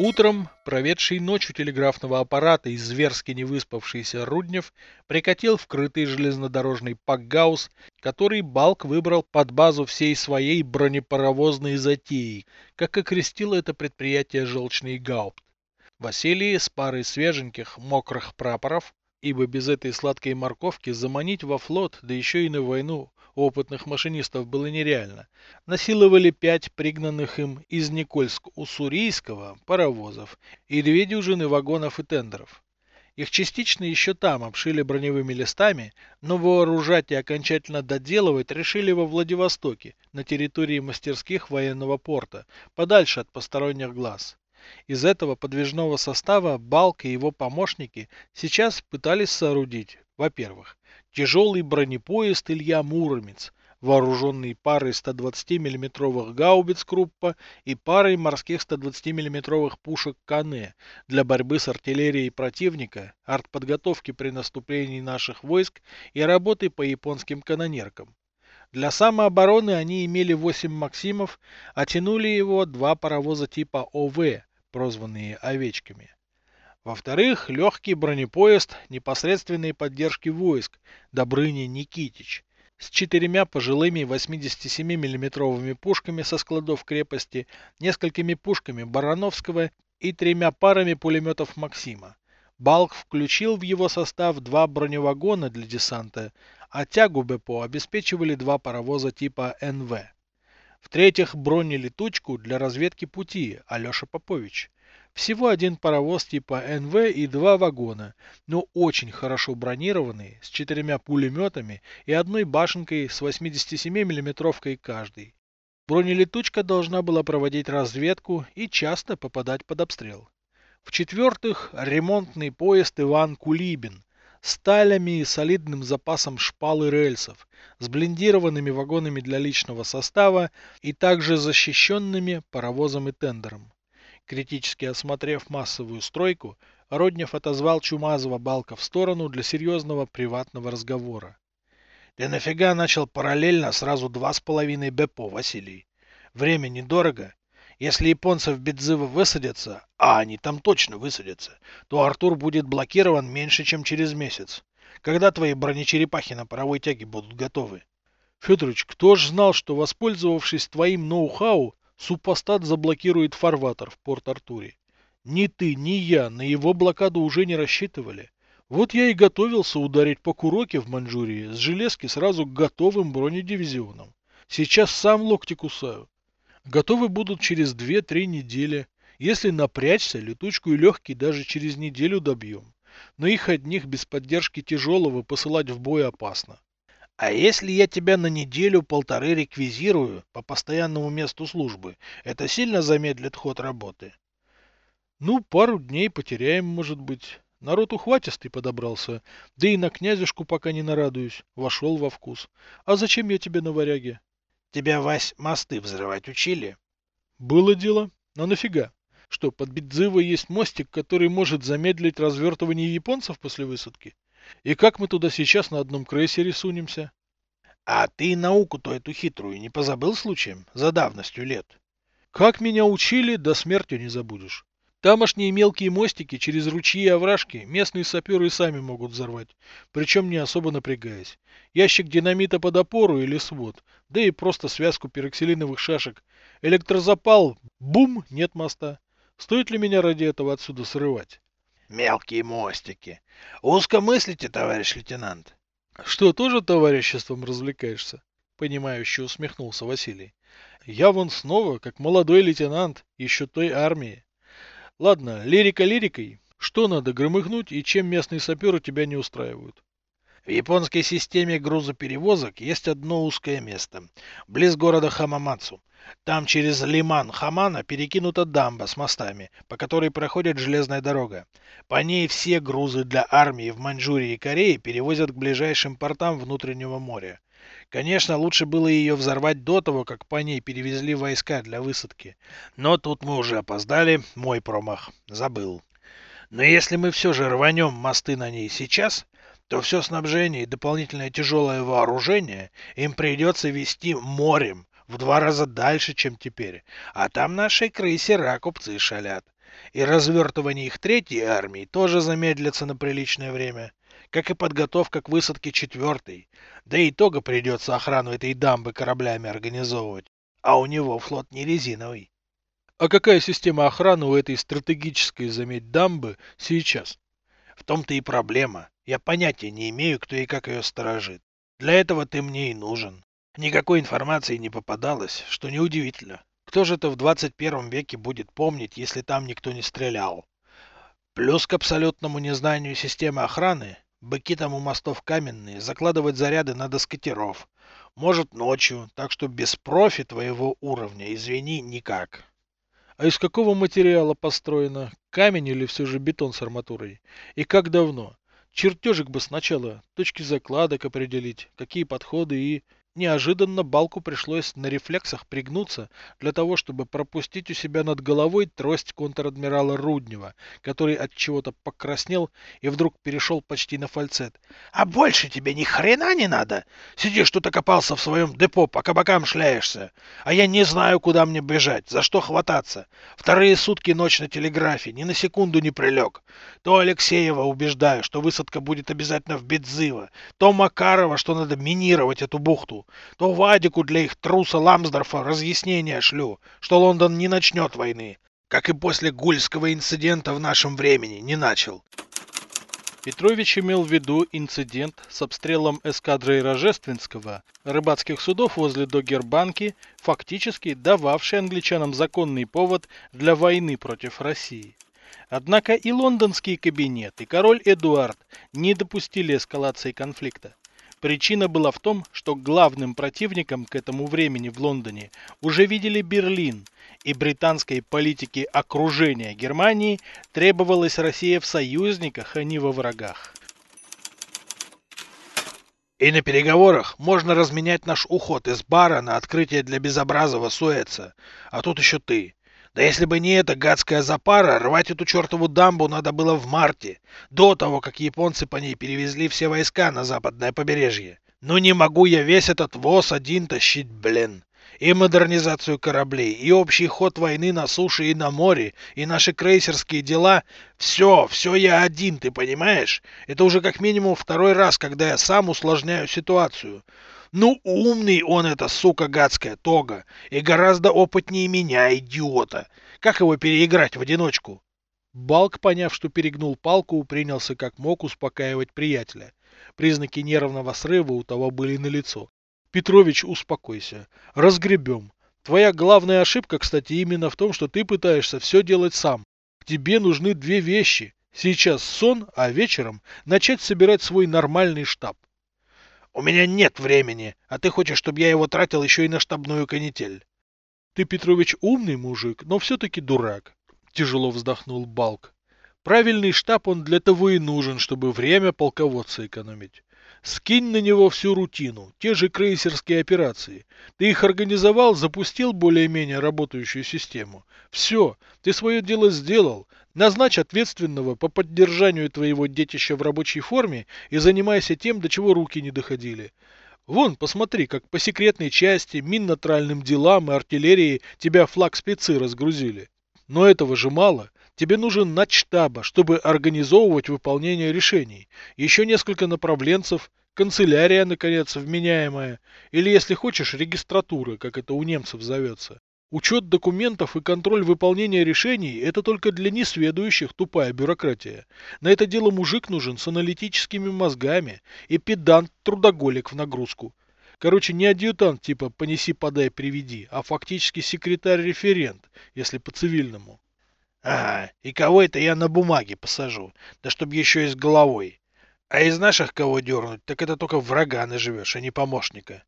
Утром, проведший ночь у телеграфного аппарата и зверски не выспавшийся Руднев прикатил вкрытый железнодорожный пакгаус, который Балк выбрал под базу всей своей бронепаровозной затеи, как окрестил это предприятие желчный гаупт. Василий с парой свеженьких, мокрых прапоров, ибо без этой сладкой морковки заманить во флот, да еще и на войну, опытных машинистов было нереально, насиловали пять пригнанных им из Никольск-Уссурийского паровозов и две дюжины вагонов и тендеров. Их частично еще там обшили броневыми листами, но вооружать и окончательно доделывать решили во Владивостоке, на территории мастерских военного порта, подальше от посторонних глаз. Из этого подвижного состава Балк и его помощники сейчас пытались соорудить, во-первых, тяжелый бронепоезд Илья Муромец, вооруженный парой 120 миллиметровых гаубиц Круппа и парой морских 120 миллиметровых пушек Кане для борьбы с артиллерией противника, артподготовки при наступлении наших войск и работы по японским канонеркам. Для самообороны они имели 8 «Максимов», а тянули его два паровоза типа ОВ, прозванные «овечками». Во-вторых, легкий бронепоезд непосредственной поддержки войск Добрыня Никитич с четырьмя пожилыми 87 миллиметровыми пушками со складов крепости, несколькими пушками Барановского и тремя парами пулеметов Максима. Балк включил в его состав два броневагона для десанта, а тягу БПО обеспечивали два паровоза типа НВ. В-третьих, бронелетучку для разведки пути Алеша Попович. Всего один паровоз типа НВ и два вагона, но очень хорошо бронированные, с четырьмя пулеметами и одной башенкой с 87 миллиметровкой каждый. Бронелетучка должна была проводить разведку и часто попадать под обстрел. В-четвертых, ремонтный поезд Иван Кулибин, сталями и солидным запасом шпал и рельсов, с блиндированными вагонами для личного состава и также защищенными паровозом и тендером. Критически осмотрев массовую стройку, Роднев отозвал Чумазова Балка в сторону для серьезного приватного разговора. «Ты нафига начал параллельно сразу два с половиной БПО, Василий? Время недорого, если японцев Бедзыва высадятся, а они там точно высадятся, то Артур будет блокирован меньше, чем через месяц. Когда твои бронечерепахи на паровой тяге будут готовы? Федорович, кто ж знал, что, воспользовавшись твоим ноу-хау, супостат заблокирует фарватер в Порт-Артуре? Ни ты, ни я на его блокаду уже не рассчитывали. Вот я и готовился ударить по Куроке в Маньчжурии с железки сразу готовым бронедивизионам. Сейчас сам локти кусаю. Готовы будут через 2-3 недели. Если напрячься, летучку и легкий даже через неделю добьем. Но их одних без поддержки тяжелого посылать в бой опасно. А если я тебя на неделю-полторы реквизирую по постоянному месту службы, это сильно замедлит ход работы? Ну, пару дней потеряем, может быть. Народ ухватистый подобрался, да и на князюшку пока не нарадуюсь, вошел во вкус. А зачем я тебе на варяге? Тебя, Вась, мосты взрывать учили? Было дело. Но нафига? Что, под Бидзыво есть мостик, который может замедлить развертывание японцев после высадки? И как мы туда сейчас на одном крейсере сунемся? А ты науку-то эту хитрую не позабыл случаем? За давностью лет. Как меня учили, до смерти не забудешь. Тамошние мелкие мостики через ручьи и овражки местные саперы сами могут взорвать, причем не особо напрягаясь. Ящик динамита под опору или свод, да и просто связку пероксилиновых шашек. Электрозапал, бум, нет моста. Стоит ли меня ради этого отсюда срывать? Мелкие мостики. Узко мыслите, товарищ лейтенант. Что, тоже товариществом развлекаешься? Понимающе усмехнулся Василий. Я вон снова, как молодой лейтенант, еще той армии. Ладно, лирика лирикой. Что надо громыхнуть и чем местные саперы тебя не устраивают? В японской системе грузоперевозок есть одно узкое место, близ города Хамамацу. Там через лиман Хамана перекинута дамба с мостами, по которой проходит железная дорога. По ней все грузы для армии в Маньчжурии и Корее перевозят к ближайшим портам внутреннего моря. Конечно, лучше было ее взорвать до того, как по ней перевезли войска для высадки. Но тут мы уже опоздали, мой промах, забыл. Но если мы все же рванем мосты на ней сейчас, то все снабжение и дополнительное тяжелое вооружение им придется вести морем в два раза дальше, чем теперь. А там наши крейсера купцы шалят. И развертывание их третьей армии тоже замедлится на приличное время, как и подготовка к высадке четвертой. Да и итога придется охрану этой дамбы кораблями организовывать. А у него флот не резиновый. А какая система охраны у этой стратегической, заметь, дамбы сейчас? В том-то и проблема. Я понятия не имею, кто и как ее сторожит. Для этого ты мне и нужен. Никакой информации не попадалось, что неудивительно. Кто же это в 21 веке будет помнить, если там никто не стрелял? Плюс к абсолютному незнанию системы охраны, быки там у мостов каменные, закладывать заряды надо с катеров. Может ночью, так что без профи твоего уровня, извини, никак. А из какого материала построено? Камень или все же бетон с арматурой? И как давно? Чертежик бы сначала, точки закладок определить, какие подходы и... Неожиданно Балку пришлось на рефлексах пригнуться для того, чтобы пропустить у себя над головой трость контр-адмирала Руднева, который от чего-то покраснел и вдруг перешел почти на фальцет. «А больше тебе ни хрена не надо! Сидишь тут окопался в своем депо, по кабакам шляешься. А я не знаю, куда мне бежать, за что хвататься. Вторые сутки ночь на телеграфе, ни на секунду не прилег. То Алексеева убеждаю, что высадка будет обязательно в Бедзыво, то Макарова, что надо минировать эту бухту то Вадику для их труса Ламсдорфа разъяснение шлю, что Лондон не начнет войны, как и после Гульского инцидента в нашем времени не начал. Петрович имел в виду инцидент с обстрелом эскадры Рожественского, рыбацких судов возле Догербанки, фактически дававший англичанам законный повод для войны против России. Однако и лондонский кабинет, и король Эдуард не допустили эскалации конфликта. Причина была в том, что главным противником к этому времени в Лондоне уже видели Берлин, и британской политике окружения Германии требовалась Россия в союзниках, а не во врагах. И на переговорах можно разменять наш уход из бара на открытие для безобразного Суэца. А тут еще ты. Да если бы не эта гадская запара, рвать эту чертову дамбу надо было в марте, до того, как японцы по ней перевезли все войска на западное побережье. Ну не могу я весь этот ВОЗ один тащить, блин. И модернизацию кораблей, и общий ход войны на суше и на море, и наши крейсерские дела. Все, все я один, ты понимаешь? Это уже как минимум второй раз, когда я сам усложняю ситуацию. Ну, умный он, эта сука гадская, Тога, и гораздо опытнее меня, идиота. Как его переиграть в одиночку? Балк, поняв, что перегнул палку, принялся как мог успокаивать приятеля. Признаки нервного срыва у того были налицо. Петрович, успокойся. Разгребем. Твоя главная ошибка, кстати, именно в том, что ты пытаешься все делать сам. Тебе нужны две вещи. Сейчас сон, а вечером начать собирать свой нормальный штаб. У меня нет времени, а ты хочешь, чтобы я его тратил еще и на штабную канитель. Ты, Петрович, умный мужик, но все-таки дурак. Тяжело вздохнул Балк. Правильный штаб он для того и нужен, чтобы время полководца экономить. Скинь на него всю рутину, те же крейсерские операции. Ты их организовал, запустил более-менее работающую систему. Все, ты свое дело сделал. Назначь ответственного по поддержанию твоего детища в рабочей форме и занимайся тем, до чего руки не доходили. Вон, посмотри, как по секретной части, минно-тральным делам и артиллерии тебя флаг спецы разгрузили. Но этого же мало. Тебе нужен начштаба, чтобы организовывать выполнение решений. Еще несколько направленцев, канцелярия, наконец, вменяемая, или, если хочешь, регистратура, как это у немцев зовется. Учет документов и контроль выполнения решений – это только для несведущих тупая бюрократия. На это дело мужик нужен с аналитическими мозгами и педант-трудоголик в нагрузку. Короче, не адъютант типа «понеси, подай, приведи», а фактически секретарь-референт, если по-цивильному. Ага, и кого это я на бумаге посажу, да чтоб еще и с головой. А из наших кого дернуть, так это только врага наживешь, а не помощника.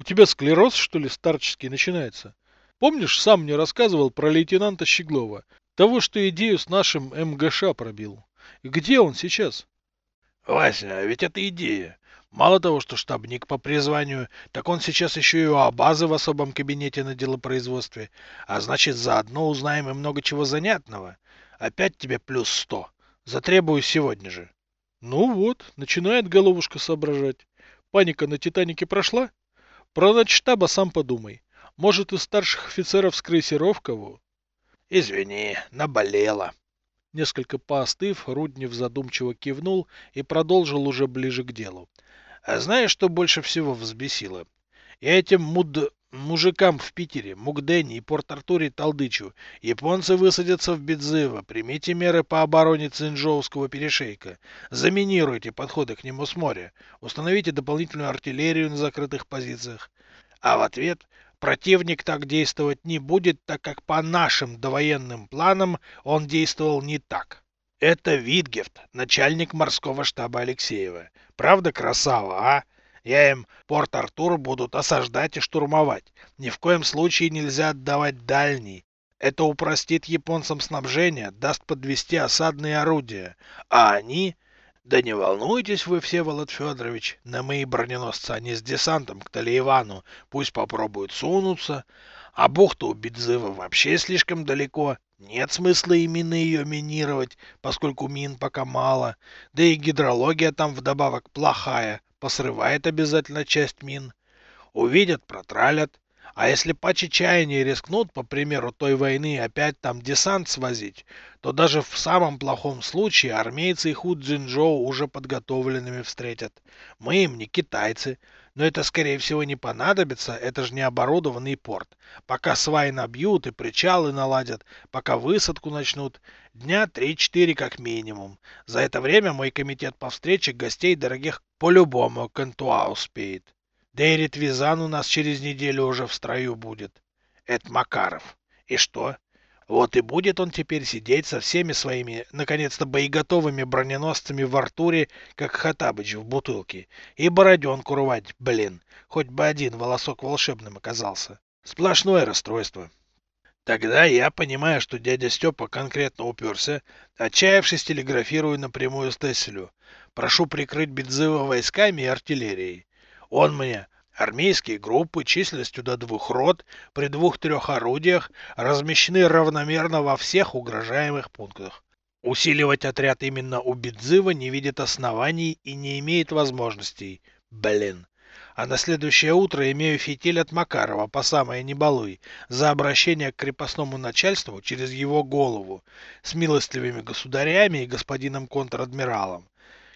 У тебя склероз, что ли, старческий начинается? Помнишь, сам мне рассказывал про лейтенанта Щеглова, того, что идею с нашим МГШ пробил. Где он сейчас? Вася, а ведь это идея. Мало того, что штабник по призванию, так он сейчас еще и у Абазы в особом кабинете на делопроизводстве. А значит, заодно узнаем и много чего занятного. Опять тебе плюс сто. Затребую сегодня же. Ну вот, начинает головушка соображать. Паника на Титанике прошла? Про штаба сам подумай. Может, из старших офицеров с крейсеров кого? Извини, наболело. Несколько поостыв, Руднев задумчиво кивнул и продолжил уже ближе к делу. А знаешь, что больше всего взбесило? Я этим муд... мужикам в Питере, Мукдене и Порт-Артуре толдычу. Японцы высадятся в Бедзыво. Примите меры по обороне Цинжоуского перешейка. Заминируйте подходы к нему с моря. Установите дополнительную артиллерию на закрытых позициях. А в ответ противник так действовать не будет, так как по нашим довоенным планам он действовал не так. Это Витгефт, начальник морского штаба Алексеева. Правда красава, а? Я им Порт-Артур будут осаждать и штурмовать. Ни в коем случае нельзя отдавать дальний. Это упростит японцам снабжение, даст подвести осадные орудия. А они... Да не волнуйтесь вы, Всеволод Федорович, на мои броненосцы они с десантом к Талиевану пусть попробуют сунуться. А бухта у Бедзыва вообще слишком далеко. Нет смысла именно ее минировать, поскольку мин пока мало. Да и гидрология там вдобавок плохая, посрывает обязательно часть мин. Увидят, протралят. А если по чаяния рискнут, по примеру той войны, опять там десант свозить, то даже в самом плохом случае армейцы их у Цзиньчжоу уже подготовленными встретят. Мы им не китайцы, но это скорее всего не понадобится, это же не оборудованный порт. Пока сваи набьют и причалы наладят, пока высадку начнут, дня 3-4 как минимум. За это время мой комитет по встрече гостей дорогих по-любому к Антуа успеет. Дейрит Визан у нас через неделю уже в строю будет. Это Макаров. И что? Вот и будет он теперь сидеть со всеми своими, наконец-то, боеготовыми броненосцами в Артуре, как Хатабыч в бутылке. И бороденку рвать, блин. Хоть бы один волосок волшебным оказался. Сплошное расстройство. Тогда я понимаю, что дядя Степа конкретно уперся, отчаявшись телеграфирую напрямую Стесселю. Прошу прикрыть Бедзыва войсками и артиллерией. Он мне армейские группы численностью до двух рот при двух-трех орудиях размещены равномерно во всех угрожаемых пунктах. Усиливать отряд именно у Бедзыва не видит оснований и не имеет возможностей. Блин. А на следующее утро имею фитиль от Макарова по самое не балуй за обращение к крепостному начальству через его голову с милостливыми государями и господином контр-адмиралом.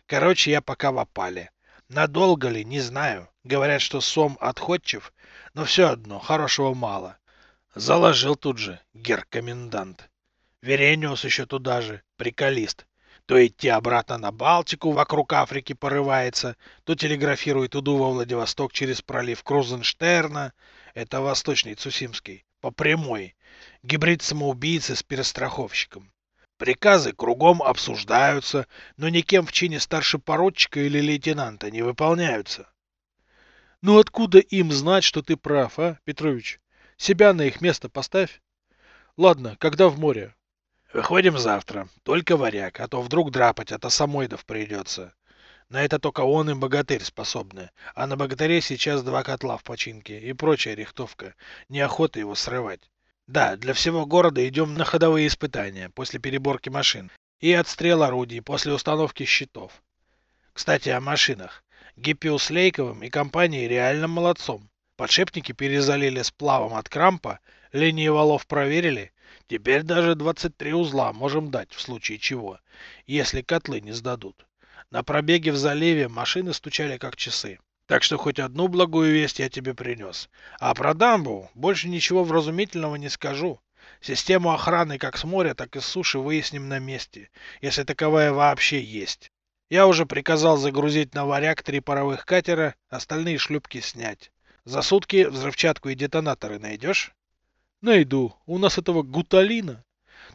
Короче, я пока в опале. Надолго ли, не знаю. Говорят, что Сом отходчив, но все одно, хорошего мало. Заложил тут же, гер-комендант. Верениус еще туда же, приколист. То идти обратно на Балтику, вокруг Африки порывается, то телеграфирует иду во Владивосток через пролив Крузенштерна, это восточный Цусимский, по прямой. Гибрид самоубийцы с перестраховщиком. Приказы кругом обсуждаются, но никем в чине старше поручика или лейтенанта не выполняются. Ну откуда им знать, что ты прав, а, Петрович? Себя на их место поставь. Ладно, когда в море? Выходим завтра. Только варяг, а то вдруг драпать от осамоидов придется. На это только он и богатырь способны. А на богатыре сейчас два котла в починке и прочая рихтовка. Неохота его срывать. Да, для всего города идем на ходовые испытания после переборки машин и отстрел орудий после установки щитов. Кстати, о машинах. Гиппиус Лейковым и компанией реально молодцом. Подшипники перезалили сплавом от крампа, линии валов проверили. Теперь даже 23 узла можем дать в случае чего, если котлы не сдадут. На пробеге в заливе машины стучали как часы. Так что хоть одну благую весть я тебе принес. А про дамбу больше ничего вразумительного не скажу. Систему охраны как с моря, так и с суши выясним на месте, если таковая вообще есть. Я уже приказал загрузить на варяг три паровых катера, остальные шлюпки снять. За сутки взрывчатку и детонаторы найдешь? Найду. У нас этого гуталина.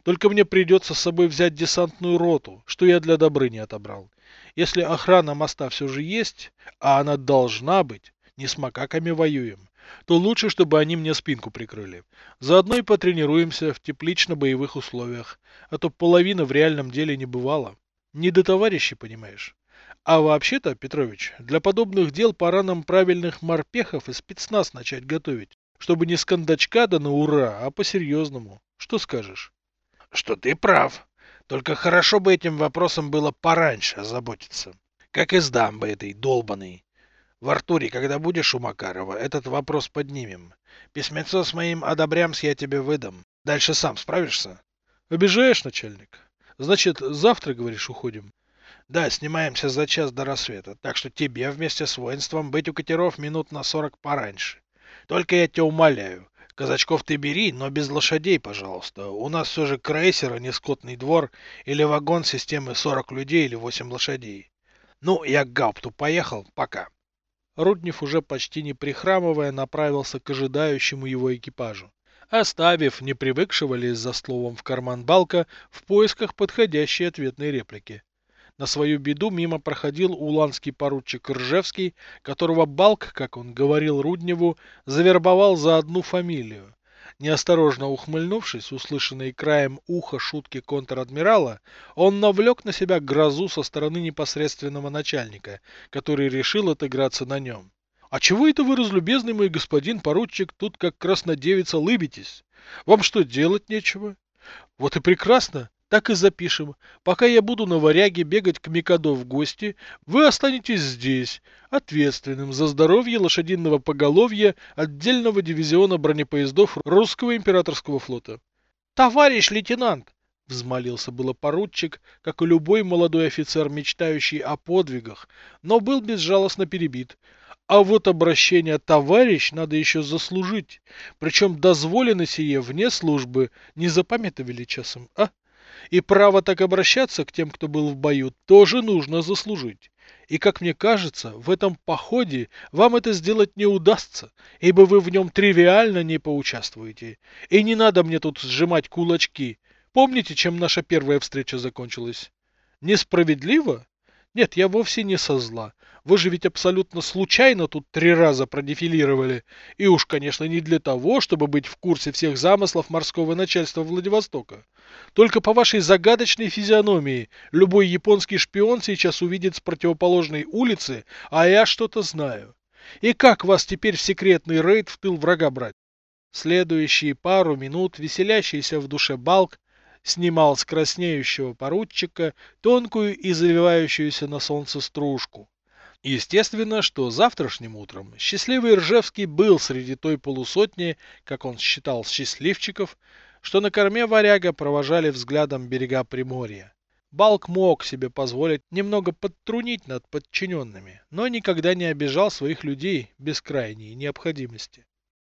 Только мне придется с собой взять десантную роту, что я для Добрыни отобрал. Если охрана моста все же есть, а она должна быть, не с макаками воюем, то лучше, чтобы они мне спинку прикрыли. Заодно и потренируемся в теплично-боевых условиях, а то половина в реальном деле не бывала. Не до товарищей, понимаешь. А вообще-то, Петрович, для подобных дел пора нам правильных морпехов и спецназ начать готовить, чтобы не с кондачка да на ура, а по-серьезному. Что скажешь? Что ты прав. Только хорошо бы этим вопросом было пораньше озаботиться. Как и с дамбой этой долбаной. В Артуре, когда будешь у Макарова, этот вопрос поднимем. Письмецо с моим одобрямс я тебе выдам. Дальше сам справишься? Обижаешь, начальник? Значит, завтра, говоришь, уходим? Да, снимаемся за час до рассвета, так что тебе вместе с воинством быть у катеров минут на сорок пораньше. Только я тебя умоляю, казачков ты бери, но без лошадей, пожалуйста. У нас все же крейсер, а не скотный двор, или вагон системы 40 людей или 8 лошадей. Ну, я к Гаупту поехал, пока. Руднев уже почти не прихрамывая направился к ожидающему его экипажу, оставив непривыкшего лезть за словом в карман Балка в поисках подходящей ответной реплики. На свою беду мимо проходил уланский поручик Ржевский, которого Балк, как он говорил Рудневу, завербовал за одну фамилию. Неосторожно ухмыльнувшись, услышанной краем уха шутки контр-адмирала, он навлек на себя грозу со стороны непосредственного начальника, который решил отыграться на нем. «А чего это вы, разлюбезный мой господин поручик, тут как краснодевица лыбитесь? Вам что, делать нечего?» «Вот и прекрасно. Так и запишем. Пока я буду на варяге бегать к Микадо в гости, вы останетесь здесь, ответственным за здоровье лошадиного поголовья отдельного дивизиона бронепоездов русского императорского флота. Товарищ лейтенант! Взмолился было поручик, как и любой молодой офицер, мечтающий о подвигах, но был безжалостно перебит. А вот обращение «товарищ» надо еще заслужить. Причем дозволено сие вне службы. Не запамятовали часом, а? И право так обращаться к тем, кто был в бою, тоже нужно заслужить. И, как мне кажется, в этом походе вам это сделать не удастся, ибо вы в нем тривиально не поучаствуете. И не надо мне тут сжимать кулачки. Помните, чем наша первая встреча закончилась? Несправедливо? Нет, я вовсе не со зла. Вы же ведь абсолютно случайно тут три раза продефилировали. И уж, конечно, не для того, чтобы быть в курсе всех замыслов морского начальства Владивостока. Только по вашей загадочной физиономии любой японский шпион сейчас увидит с противоположной улицы, а я что-то знаю. И как вас теперь в секретный рейд в тыл врага брать? Следующие пару минут веселящийся в душе Балк снимал с краснеющего поручика тонкую и завивающуюся на солнце стружку. Естественно, что завтрашним утром счастливый Ржевский был среди той полусотни, как он считал, счастливчиков, что на корме варяга провожали взглядом берега Приморья. Балк мог себе позволить немного подтрунить над подчиненными, но никогда не обижал своих людей без крайней необходимости.